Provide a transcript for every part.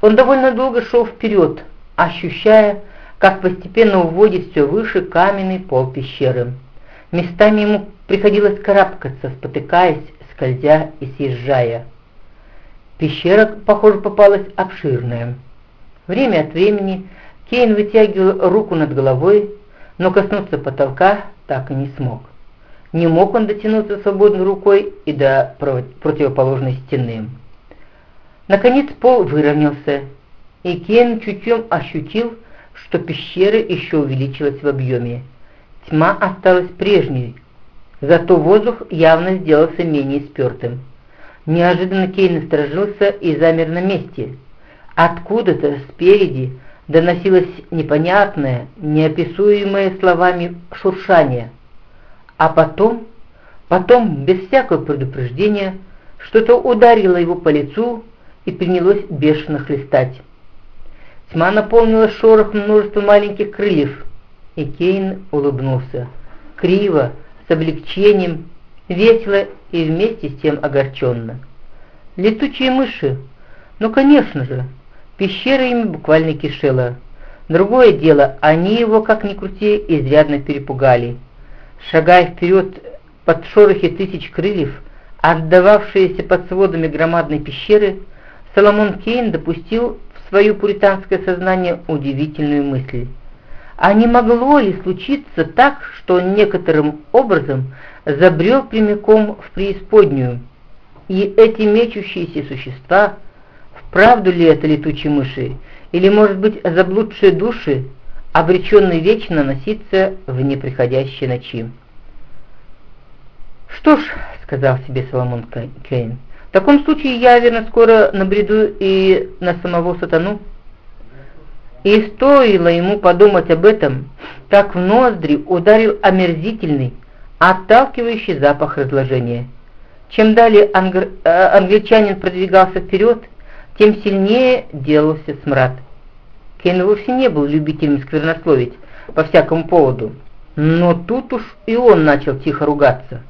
Он довольно долго шел вперед, ощущая, как постепенно уводит все выше каменный пол пещеры. Местами ему приходилось карабкаться, спотыкаясь, скользя и съезжая. Пещера, похоже, попалась обширная. Время от времени Кейн вытягивал руку над головой, но коснуться потолка так и не смог. Не мог он дотянуться свободной рукой и до противоположной стены. Наконец пол выровнялся, и Кейн чутьем ощутил, что пещера еще увеличилась в объеме. Тьма осталась прежней, зато воздух явно сделался менее спертым. Неожиданно Кейн насторожился и замер на месте. Откуда-то спереди доносилось непонятное, неописуемое словами шуршание. А потом, потом, без всякого предупреждения, что-то ударило его по лицу и принялось бешено хлестать. Тьма наполнила шорох множества маленьких крыльев, и Кейн улыбнулся. Криво, с облегчением, весело и вместе с тем огорченно. Летучие мыши, ну конечно же, пещера ими буквально кишела. Другое дело, они его, как ни крути, изрядно перепугали. Шагая вперед под шорохи тысяч крыльев, отдававшиеся под сводами громадной пещеры, Соломон Кейн допустил в свое пуританское сознание удивительную мысль. А не могло ли случиться так, что он некоторым образом забрел прямиком в преисподнюю? И эти мечущиеся существа, вправду ли это летучие мыши, или, может быть, заблудшие души, обреченные вечно носиться в неприходящей ночи? «Что ж», — сказал себе Соломон Кейн, — «в таком случае я, верно, скоро набреду и на самого сатану». И стоило ему подумать об этом, как в ноздри ударил омерзительный, отталкивающий запах разложения. Чем далее ангр... э, англичанин продвигался вперед, тем сильнее делался смрад. Кен вовсе не был любителем сквернословить по всякому поводу, но тут уж и он начал тихо ругаться.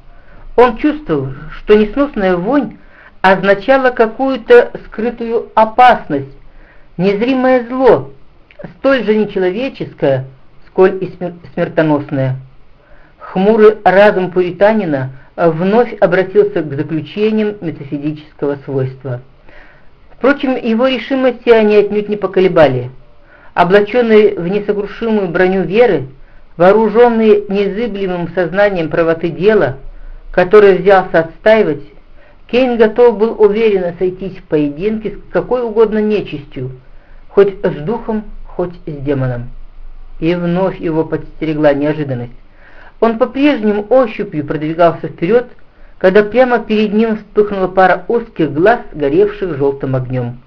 Он чувствовал, что несносная вонь означала какую-то скрытую опасность, незримое зло, столь же нечеловеческое, сколь и смертоносное. Хмурый разум пуританина вновь обратился к заключениям метафизического свойства. Впрочем, его решимости они отнюдь не поколебали. Облаченный в несокрушимую броню веры, вооруженный незыблемым сознанием правоты дела, которое взялся отстаивать, Кейн готов был уверенно сойтись в поединке с какой угодно нечистью, хоть с духом, хоть с демоном. И вновь его подстерегла неожиданность. Он по-прежнему ощупью продвигался вперед, когда прямо перед ним вспыхнула пара узких глаз, горевших желтым огнем.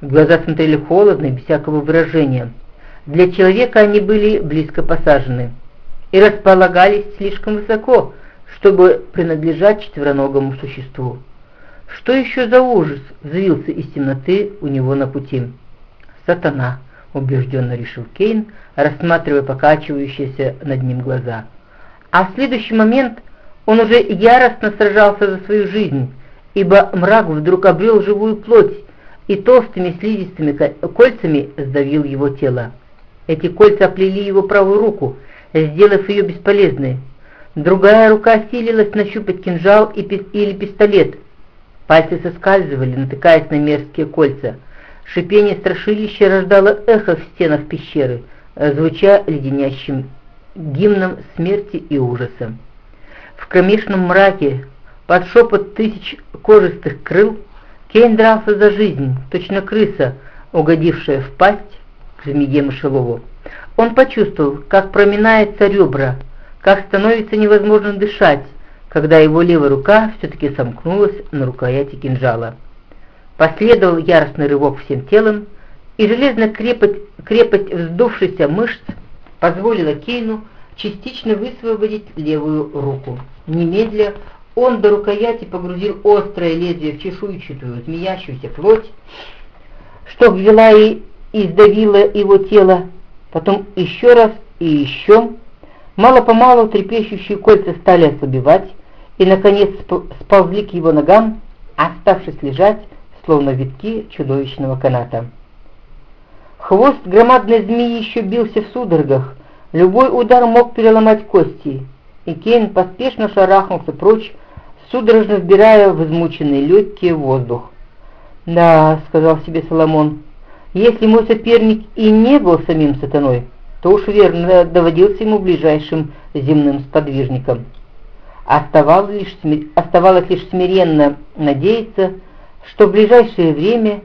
Глаза смотрели холодно без всякого выражения. Для человека они были близко посажены и располагались слишком высоко, чтобы принадлежать четвероногому существу. Что еще за ужас взвился из темноты у него на пути? «Сатана!» — убежденно решил Кейн, рассматривая покачивающиеся над ним глаза. А в следующий момент он уже яростно сражался за свою жизнь, ибо мрак вдруг обрел живую плоть и толстыми слизистыми кольцами сдавил его тело. Эти кольца оплели его правую руку, сделав ее бесполезной. Другая рука силилась нащупать кинжал или пистолет. Пальцы соскальзывали, натыкаясь на мерзкие кольца — Шипение страшилища рождало эхо в стенах пещеры, звуча леденящим гимном смерти и ужаса. В кромешном мраке, под шепот тысяч кожистых крыл, Кейн дрался за жизнь, точно крыса, угодившая в пасть к змее мышелову. Он почувствовал, как проминается ребра, как становится невозможно дышать, когда его левая рука все-таки сомкнулась на рукояти кинжала. Последовал яростный рывок всем телом, и железная крепость, крепость вздувшихся мышц позволила Кейну частично высвободить левую руку. Немедля он до рукояти погрузил острое лезвие в чешуйчатую, змеящуюся плоть, что ввела и издавила его тело, потом еще раз и еще. Мало-помалу трепещущие кольца стали ослабевать и, наконец, сползли к его ногам, оставшись лежать словно витки чудовищного каната. Хвост громадной змеи еще бился в судорогах, любой удар мог переломать кости, и Кейн поспешно шарахнулся прочь, судорожно вбирая в измученные легкие воздух. «Да», — сказал себе Соломон, — «если мой соперник и не был самим сатаной, то уж верно доводился ему ближайшим земным сподвижником». Оставалось лишь, оставалось лишь смиренно надеяться, что в ближайшее время